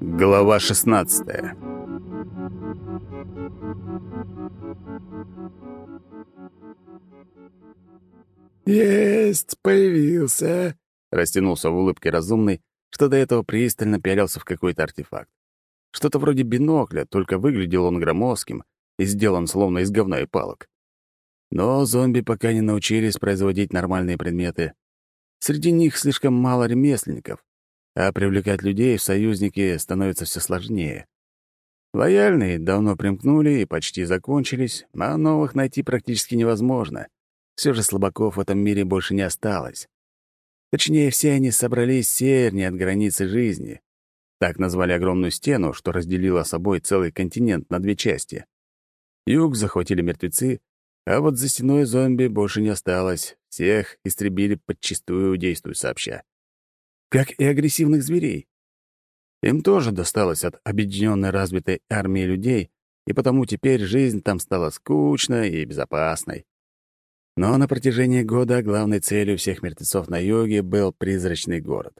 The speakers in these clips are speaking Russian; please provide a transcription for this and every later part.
Глава 16 «Есть, появился!» — растянулся в улыбке разумный, что до этого пристально пялился в какой-то артефакт. Что-то вроде бинокля, только выглядел он громоздким и сделан словно из говна и палок. Но зомби пока не научились производить нормальные предметы. Среди них слишком мало ремесленников, а привлекать людей в союзники становится все сложнее. Лояльные давно примкнули и почти закончились, а новых найти практически невозможно. Все же слабаков в этом мире больше не осталось. Точнее, все они собрались севернее от границы жизни. Так назвали огромную стену, что разделила собой целый континент на две части. Юг захватили мертвецы, а вот за стеной зомби больше не осталось. Всех истребили подчистую, действуя сообща. Как и агрессивных зверей. Им тоже досталось от объединенной развитой армии людей, и потому теперь жизнь там стала скучной и безопасной. Но на протяжении года главной целью всех мертвецов на юге был призрачный город.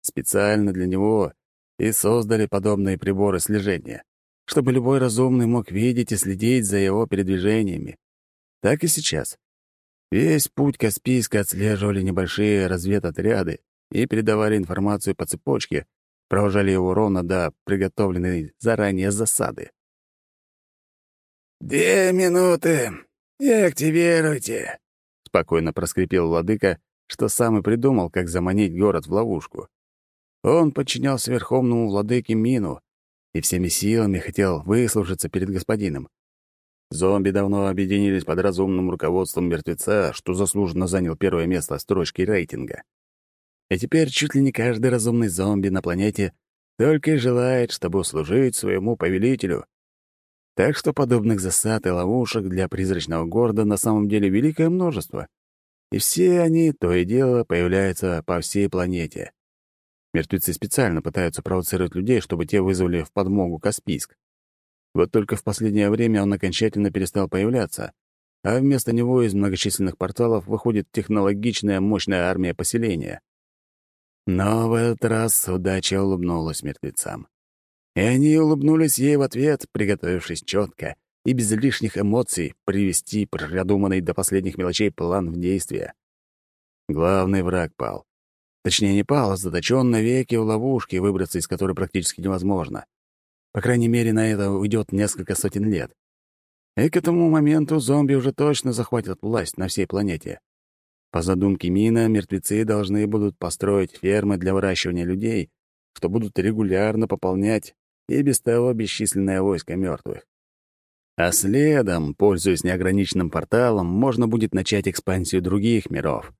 Специально для него и создали подобные приборы слежения, чтобы любой разумный мог видеть и следить за его передвижениями. Так и сейчас. Весь путь Каспийска отслеживали небольшие разведотряды и передавали информацию по цепочке, провожали его ровно до приготовленной заранее засады. «Две минуты и активируйте», — спокойно проскрипел владыка, что сам и придумал, как заманить город в ловушку. Он подчинялся верховному владыке Мину и всеми силами хотел выслужиться перед господином. Зомби давно объединились под разумным руководством мертвеца, что заслуженно занял первое место в строчке рейтинга. И теперь чуть ли не каждый разумный зомби на планете только и желает, чтобы услужить своему повелителю. Так что подобных засад и ловушек для призрачного города на самом деле великое множество. И все они то и дело появляются по всей планете. Мертвецы специально пытаются провоцировать людей, чтобы те вызвали в подмогу Каспийск. Вот только в последнее время он окончательно перестал появляться, а вместо него из многочисленных порталов выходит технологичная мощная армия поселения. Но в этот раз удача улыбнулась мертвецам. И они улыбнулись ей в ответ, приготовившись четко и без лишних эмоций привести продуманный до последних мелочей план в действие. Главный враг пал. Точнее, не пал, а заточен навеки в ловушке, выбраться из которой практически невозможно. По крайней мере, на это уйдет несколько сотен лет. И к этому моменту зомби уже точно захватят власть на всей планете. По задумке Мина, мертвецы должны будут построить фермы для выращивания людей, что будут регулярно пополнять и без того бесчисленное войско мертвых. А следом, пользуясь неограниченным порталом, можно будет начать экспансию других миров.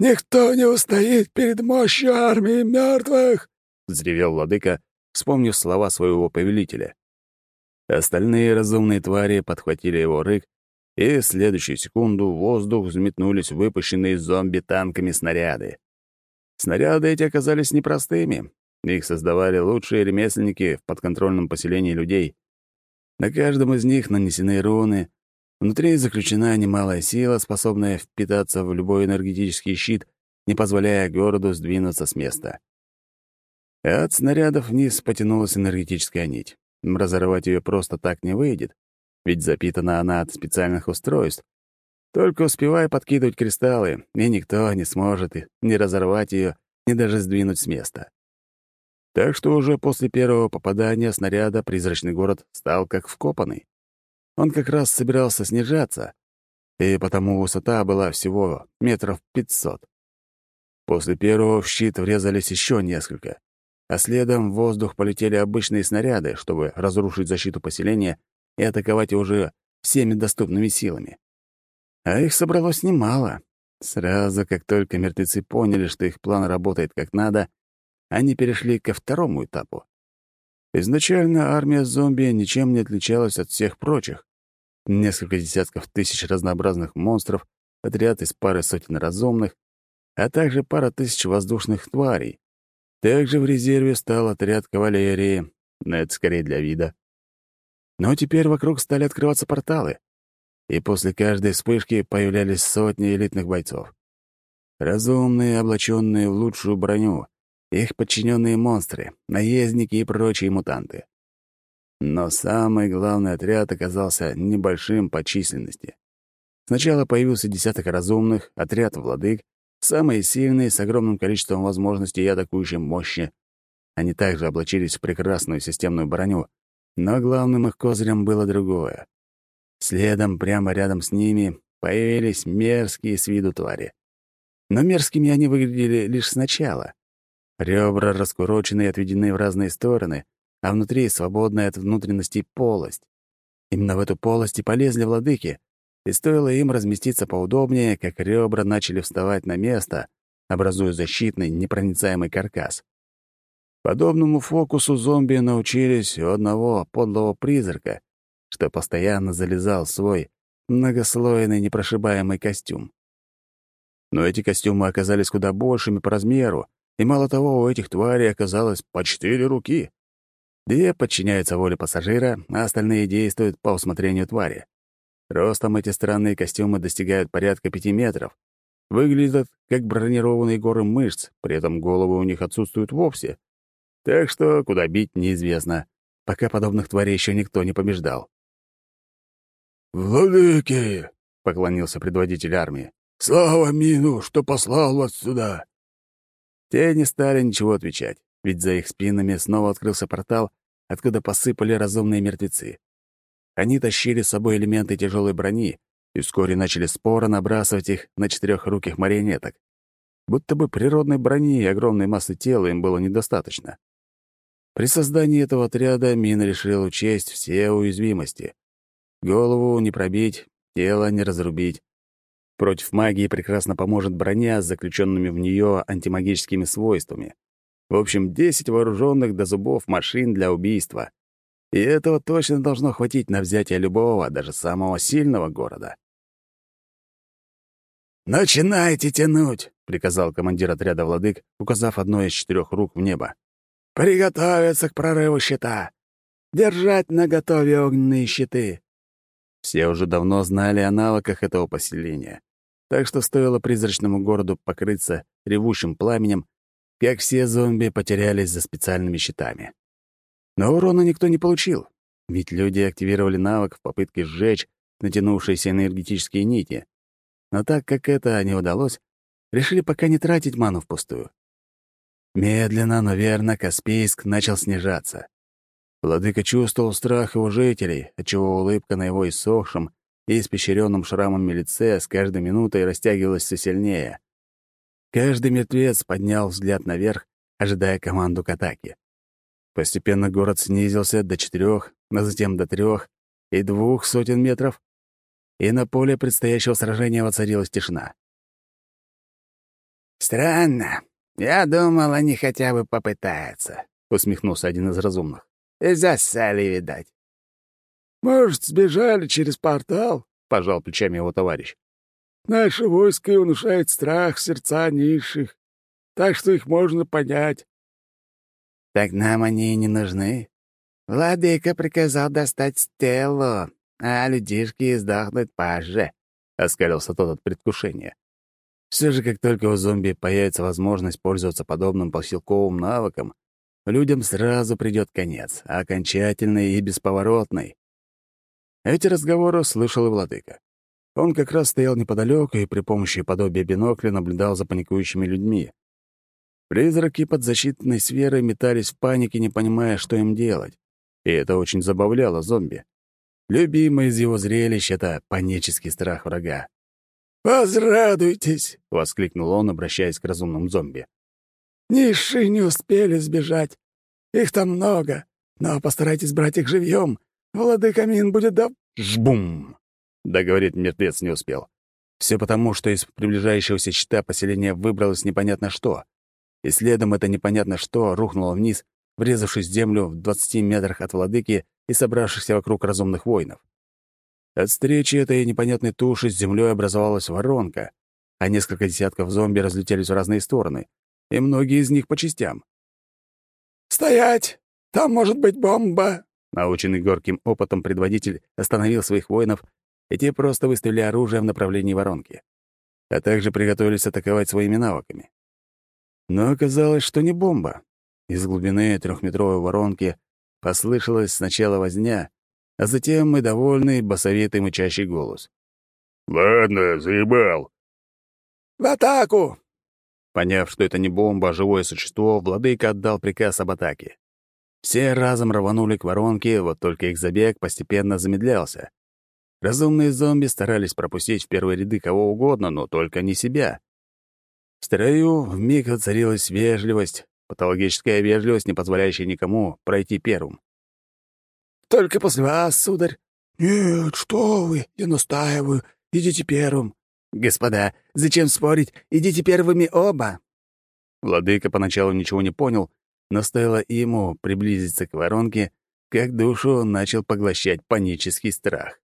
«Никто не устоит перед мощью армии мертвых!» — взревел владыка, вспомнив слова своего повелителя. Остальные разумные твари подхватили его рык, и в следующую секунду в воздух взметнулись выпущенные зомби-танками снаряды. Снаряды эти оказались непростыми, их создавали лучшие ремесленники в подконтрольном поселении людей. На каждом из них нанесены руны. Внутри заключена немалая сила, способная впитаться в любой энергетический щит, не позволяя городу сдвинуться с места. от снарядов вниз потянулась энергетическая нить. Разорвать ее просто так не выйдет, ведь запитана она от специальных устройств. Только успевай подкидывать кристаллы, и никто не сможет ни разорвать ее, ни даже сдвинуть с места. Так что уже после первого попадания снаряда призрачный город стал как вкопанный. Он как раз собирался снижаться, и потому высота была всего метров пятьсот. После первого в щит врезались еще несколько, а следом в воздух полетели обычные снаряды, чтобы разрушить защиту поселения и атаковать уже всеми доступными силами. А их собралось немало. Сразу, как только мертвецы поняли, что их план работает как надо — они перешли ко второму этапу. Изначально армия зомби ничем не отличалась от всех прочих. Несколько десятков тысяч разнообразных монстров, отряд из пары сотен разумных, а также пара тысяч воздушных тварей. Также в резерве стал отряд кавалерии, но это скорее для вида. Но теперь вокруг стали открываться порталы, и после каждой вспышки появлялись сотни элитных бойцов. Разумные, облаченные в лучшую броню, их подчиненные монстры, наездники и прочие мутанты. Но самый главный отряд оказался небольшим по численности. Сначала появился десяток разумных, отряд владык, самые сильные, с огромным количеством возможностей и атакующей мощи. Они также облачились в прекрасную системную броню, но главным их козырем было другое. Следом, прямо рядом с ними, появились мерзкие с виду твари. Но мерзкими они выглядели лишь сначала. Ребра раскурочены и отведены в разные стороны, а внутри свободная от внутренностей полость. Именно в эту полость и полезли владыки, и стоило им разместиться поудобнее, как ребра начали вставать на место, образуя защитный, непроницаемый каркас. Подобному фокусу зомби научились у одного подлого призрака, что постоянно залезал в свой многослойный непрошибаемый костюм. Но эти костюмы оказались куда большими по размеру, и мало того, у этих тварей оказалось по четыре руки. Две подчиняются воле пассажира, а остальные действуют по усмотрению твари. Ростом эти странные костюмы достигают порядка пяти метров. Выглядят как бронированные горы мышц, при этом головы у них отсутствуют вовсе. Так что куда бить неизвестно, пока подобных тварей еще никто не побеждал. «Владыки!» — поклонился предводитель армии. «Слава Мину, что послал вас сюда!» Те не стали ничего отвечать, ведь за их спинами снова открылся портал, откуда посыпали разумные мертвецы. Они тащили с собой элементы тяжелой брони и вскоре начали споро набрасывать их на четырехруких марионеток. Будто бы природной брони и огромной массы тела им было недостаточно. При создании этого отряда Мина решил учесть все уязвимости. Голову не пробить, тело не разрубить, Против магии прекрасно поможет броня с заключенными в нее антимагическими свойствами. В общем, 10 вооруженных до зубов машин для убийства. И этого точно должно хватить на взятие любого, даже самого сильного города. «Начинайте тянуть!» — приказал командир отряда владык, указав одной из четырех рук в небо. «Приготовиться к прорыву щита! Держать наготове огненные щиты!» Все уже давно знали о навыках этого поселения. Так что стоило призрачному городу покрыться ревущим пламенем, как все зомби потерялись за специальными щитами. Но урона никто не получил, ведь люди активировали навык в попытке сжечь натянувшиеся энергетические нити. Но так как это не удалось, решили пока не тратить ману впустую. Медленно, но верно Каспийск начал снижаться. Владыка чувствовал страх его жителей, отчего улыбка на его иссохшем и испещренном шрамами лице с каждой минутой растягивалось все сильнее. Каждый мертвец поднял взгляд наверх, ожидая команду к атаке. Постепенно город снизился до четырех, а затем до трех и двух сотен метров, и на поле предстоящего сражения воцарилась тишина. «Странно. Я думал, они хотя бы попытаются», — усмехнулся один из разумных. «И засали, видать. «Может, сбежали через портал?» — пожал плечами его товарищ. «Наше войско внушает страх в сердца низших, так что их можно понять». «Так нам они и не нужны. Владыка приказал достать Стеллу, а людишки издохнуть позже», — оскалился тот от предвкушения. Все же, как только у зомби появится возможность пользоваться подобным поселковым навыком, людям сразу придет конец, окончательный и бесповоротный. Эти разговоры слышал и владыка. Он как раз стоял неподалеку и при помощи подобия бинокля наблюдал за паникующими людьми. Призраки под защитной сферой метались в панике, не понимая, что им делать. И это очень забавляло зомби. Любимое из его зрелищ — это панический страх врага. «Возрадуйтесь!» — воскликнул он, обращаясь к разумным зомби. «Низшие не успели сбежать. Их там много, но постарайтесь брать их живьем, Владыка Мин будет да...» «Жбум!» — договорить мертвец не успел. Все потому, что из приближающегося щита поселения выбралось непонятно что. И следом это непонятно что рухнуло вниз, врезавшись в землю в двадцати метрах от владыки и собравшихся вокруг разумных воинов. От встречи этой непонятной туши с землей образовалась воронка, а несколько десятков зомби разлетелись в разные стороны, и многие из них по частям. «Стоять! Там может быть бомба!» Наученный горьким опытом предводитель остановил своих воинов, и те просто выставили оружие в направлении воронки, а также приготовились атаковать своими навыками. Но оказалось, что не бомба. Из глубины трехметровой воронки послышалась сначала возня, а затем и довольный басовитый мычащий голос. «Ладно, заебал». «В атаку!» Поняв, что это не бомба, а живое существо, владыка отдал приказ об атаке. Все разом рванули к воронке, вот только их забег постепенно замедлялся. Разумные зомби старались пропустить в первые ряды кого угодно, но только не себя. В строю вмиг воцарилась вежливость, патологическая вежливость, не позволяющая никому пройти первым. «Только после вас, сударь». «Нет, что вы, я настаиваю, идите первым». «Господа, зачем спорить? Идите первыми оба». Владыка поначалу ничего не понял, но стоило ему приблизиться к воронке, как душу начал поглощать панический страх.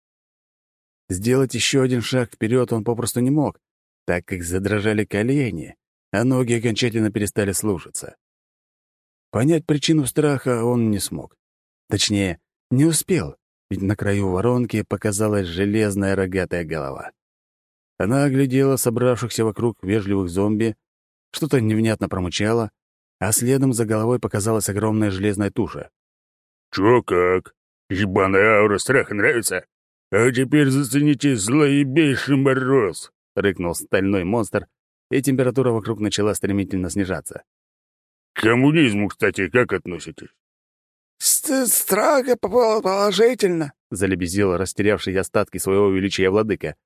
Сделать еще один шаг вперед он попросту не мог, так как задрожали колени, а ноги окончательно перестали слушаться. Понять причину страха он не смог. Точнее, не успел, ведь на краю воронки показалась железная рогатая голова. Она оглядела собравшихся вокруг вежливых зомби, что-то невнятно промычала, а следом за головой показалась огромная железная туша. «Чё как? Ебаная аура страха нравится? «А теперь зацените злоебейший мороз!» — рыкнул стальной монстр, и температура вокруг начала стремительно снижаться. «К коммунизму, кстати, как относитесь?» «Строго положительно», — залебезил растерявший остатки своего величия владыка.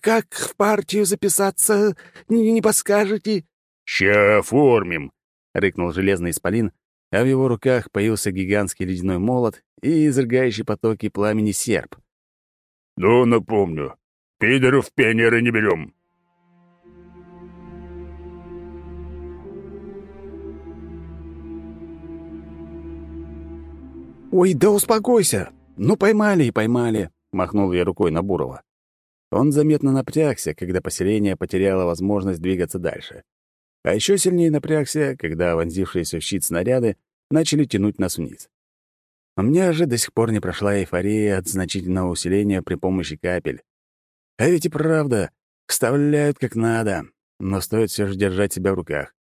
«Как в партию записаться, не подскажете?» «Ща оформим», — рыкнул железный исполин, а в его руках появился гигантский ледяной молот и изрыгающий потоки пламени серп. «Ну, напомню, пидоров пионеры не берем». «Ой, да успокойся! Ну, поймали и поймали!» — махнул я рукой на Бурова. Он заметно напрягся, когда поселение потеряло возможность двигаться дальше. А еще сильнее напрягся, когда вонзившиеся в щит снаряды начали тянуть нас вниз. У меня же до сих пор не прошла эйфория от значительного усиления при помощи капель. А ведь и правда, вставляют как надо, но стоит все же держать себя в руках.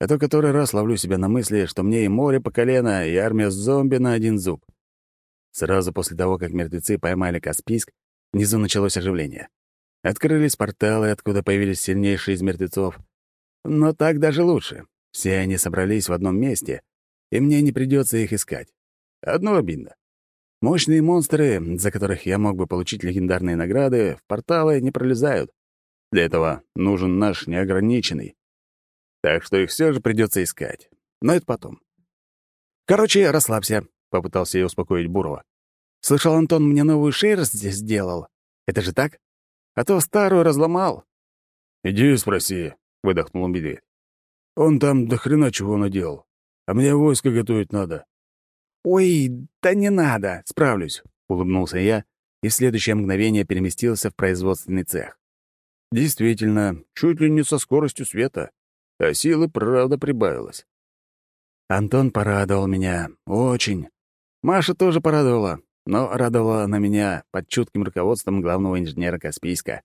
А то который раз ловлю себя на мысли, что мне и море по колено, и армия зомби на один зуб. Сразу после того, как мертвецы поймали Каспийск, внизу началось оживление. Открылись порталы, откуда появились сильнейшие из мертвецов. Но так даже лучше. Все они собрались в одном месте, и мне не придется их искать. Одно обидно. Мощные монстры, за которых я мог бы получить легендарные награды, в порталы не пролезают. Для этого нужен наш неограниченный. Так что их все же придется искать. Но это потом. Короче, расслабься, — попытался я успокоить Бурова. Слышал, Антон мне новую шерсть здесь сделал. Это же так? А то старую разломал. «Иди спроси», — выдохнул медведь. «Он там до хрена чего наделал. А мне войско готовить надо. «Ой, да не надо, справлюсь», — улыбнулся я и в следующее мгновение переместился в производственный цех. Действительно, чуть ли не со скоростью света, а силы, правда, прибавилось. Антон порадовал меня, очень. Маша тоже порадовала, но радовала она меня под чутким руководством главного инженера Каспийска.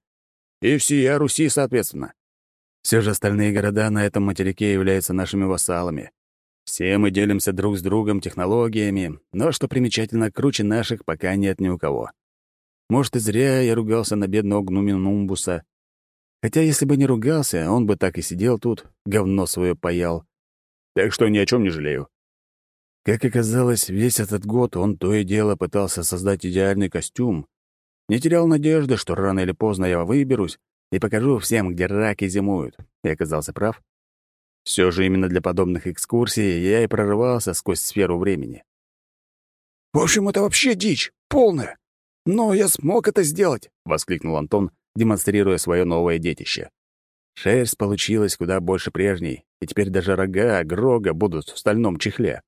И всея Руси, соответственно. Все же остальные города на этом материке являются нашими вассалами. Все мы делимся друг с другом технологиями, но, что примечательно, круче наших пока нет ни у кого. Может, и зря я ругался на бедного Гнуминумбуса. Хотя, если бы не ругался, он бы так и сидел тут, говно свое паял. Так что ни о чем не жалею. Как оказалось, весь этот год он то и дело пытался создать идеальный костюм. Не терял надежды, что рано или поздно я выберусь и покажу всем, где раки зимуют. И оказался прав. Все же именно для подобных экскурсий я и прорывался сквозь сферу времени. «В общем, это вообще дичь, полная. Но я смог это сделать!» — воскликнул Антон, демонстрируя свое новое детище. Шерсть получилась куда больше прежней, и теперь даже рога Грога будут в стальном чехле.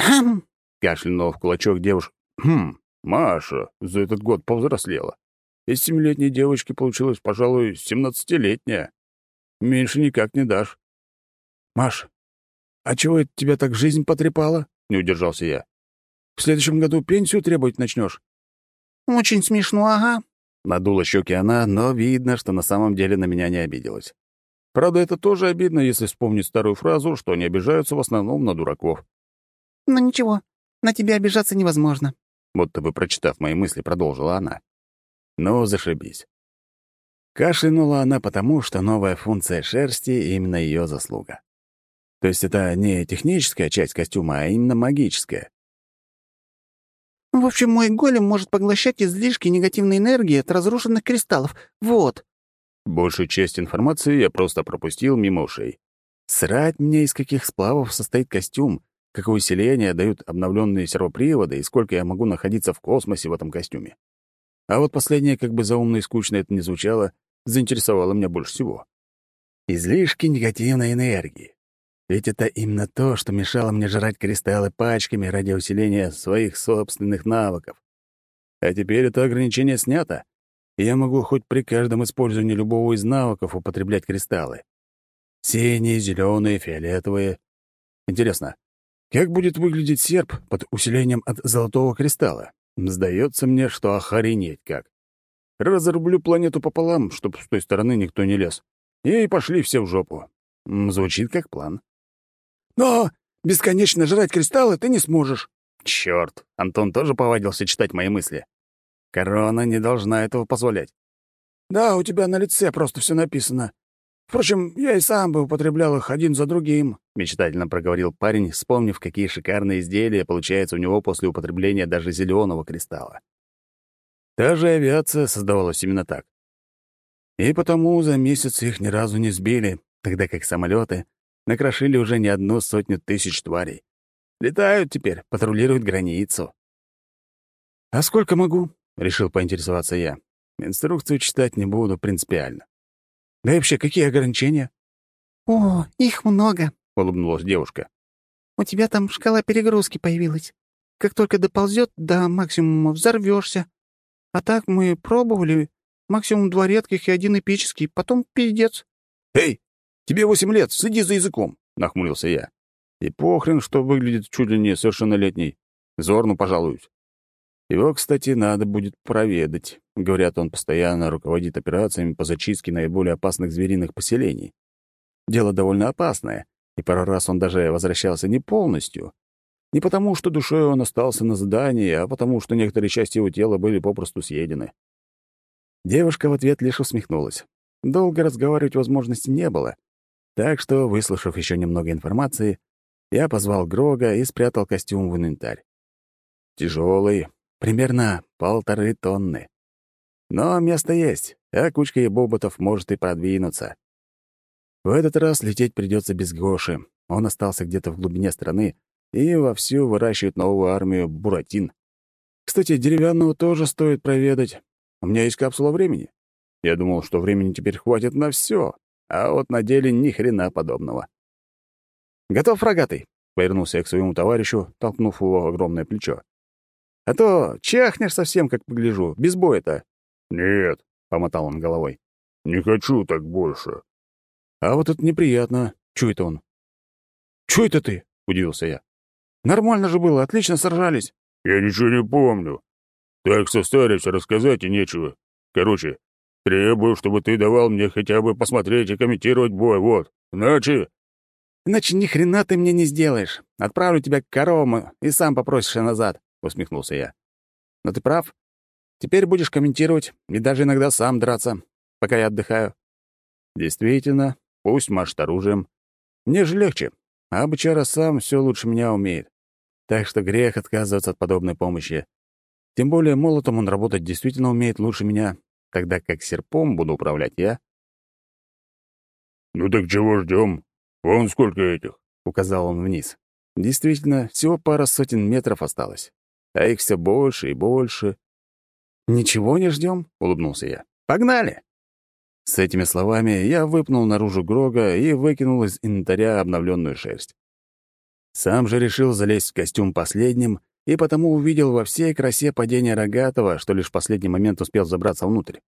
«Хм!» — кашлянул в кулачок девушка. «Хм, Маша за этот год повзрослела. Из семилетней девочки получилась, пожалуй, семнадцатилетняя. Меньше никак не дашь». «Маш, а чего это тебя так жизнь потрепала?» — не удержался я. «В следующем году пенсию требовать начнешь. «Очень смешно, ага». Надула щеки она, но видно, что на самом деле на меня не обиделась. Правда, это тоже обидно, если вспомнить старую фразу, что они обижаются в основном на дураков. «Ну ничего, на тебя обижаться невозможно», будто бы прочитав мои мысли, продолжила она. «Ну, зашибись». Кашлянула она потому, что новая функция шерсти — именно ее заслуга. То есть это не техническая часть костюма, а именно магическая. «В общем, мой голем может поглощать излишки негативной энергии от разрушенных кристаллов. Вот». Большую часть информации я просто пропустил мимо ушей. Срать мне, из каких сплавов состоит костюм, какое усиление дают обновленные сервоприводы и сколько я могу находиться в космосе в этом костюме. А вот последнее, как бы заумно и скучно это ни звучало, заинтересовало меня больше всего. Излишки негативной энергии. Ведь это именно то, что мешало мне жрать кристаллы пачками ради усиления своих собственных навыков. А теперь это ограничение снято, и я могу хоть при каждом использовании любого из навыков употреблять кристаллы. Синие, зеленые, фиолетовые. Интересно, как будет выглядеть серп под усилением от золотого кристалла? Сдается мне, что охренеть как. Разрублю планету пополам, чтоб с той стороны никто не лез. И пошли все в жопу. Звучит как план. Но бесконечно жрать кристаллы ты не сможешь. Черт, Антон тоже повадился читать мои мысли. Корона не должна этого позволять. Да, у тебя на лице просто все написано. Впрочем, я и сам бы употреблял их один за другим, мечтательно проговорил парень, вспомнив, какие шикарные изделия получаются у него после употребления даже зеленого кристалла. Та же авиация создавалась именно так. И потому за месяц их ни разу не сбили, тогда как самолеты накрошили уже не одну сотню тысяч тварей. Летают теперь, патрулируют границу. «А сколько могу?» — решил поинтересоваться я. Инструкцию читать не буду принципиально. Да и вообще, какие ограничения? «О, их много», — улыбнулась девушка. «У тебя там шкала перегрузки появилась. Как только доползет до максимума, взорвешься. А так мы пробовали. Максимум два редких и один эпический, потом пиздец». «Эй, Тебе восемь лет, следи за языком», — нахмурился я. «И похрен, что выглядит чуть ли не совершеннолетний. Зорну пожалуюсь». Его, кстати, надо будет проведать. Говорят, он постоянно руководит операциями по зачистке наиболее опасных звериных поселений. Дело довольно опасное, и пару раз он даже возвращался не полностью. Не потому, что душой он остался на задании, а потому, что некоторые части его тела были попросту съедены. Девушка в ответ лишь усмехнулась. Долго разговаривать возможности не было, так что, выслушав еще немного информации, я позвал Грога и спрятал костюм в инвентарь. Тяжелый, примерно полторы тонны. Но место есть, а кучка боботов может и продвинуться. В этот раз лететь придется без Гоши. Он остался где-то в глубине страны и вовсю выращивает новую армию буратин. Кстати, деревянного тоже стоит проведать. У меня есть капсула времени. Я думал, что времени теперь хватит на все, а вот на деле ни хрена подобного. «Готов, рогатый?» — повернулся я к своему товарищу, толкнув его огромное плечо. «А то чахнешь совсем, как погляжу, без боя-то». «Нет», — помотал он головой, — «не хочу так больше». «А вот это неприятно. Чё это он?» «Чё это ты?» — удивился я. «Нормально же было, отлично сражались». «Я ничего не помню. Так состарился, рассказать и нечего. Короче, Требую, чтобы ты давал мне хотя бы посмотреть и комментировать бой, вот. Иначе...» «Иначе ни хрена ты мне не сделаешь. Отправлю тебя к коровам и сам попросишься назад», — усмехнулся я. «Но ты прав. Теперь будешь комментировать и даже иногда сам драться, пока я отдыхаю». «Действительно, пусть машет оружием. Мне же легче, а бычара сам все лучше меня умеет. Так что грех отказываться от подобной помощи. Тем более молотом он работать действительно умеет лучше меня, тогда как серпом буду управлять я. «Ну так чего ждем? Вон сколько этих!» — указал он вниз. Действительно, всего пара сотен метров осталось, а их все больше и больше. «Ничего не ждем, улыбнулся я. «Погнали!» С этими словами я выпнул наружу Грога и выкинул из инвентаря обновленную шерсть. Сам же решил залезть в костюм последним и потому увидел во всей красе падения Рогатого, что лишь в последний момент успел забраться внутрь.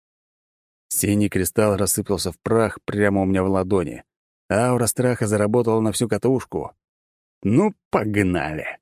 Синий кристалл рассыпался в прах прямо у меня в ладони. Аура страха заработала на всю катушку. Ну, погнали!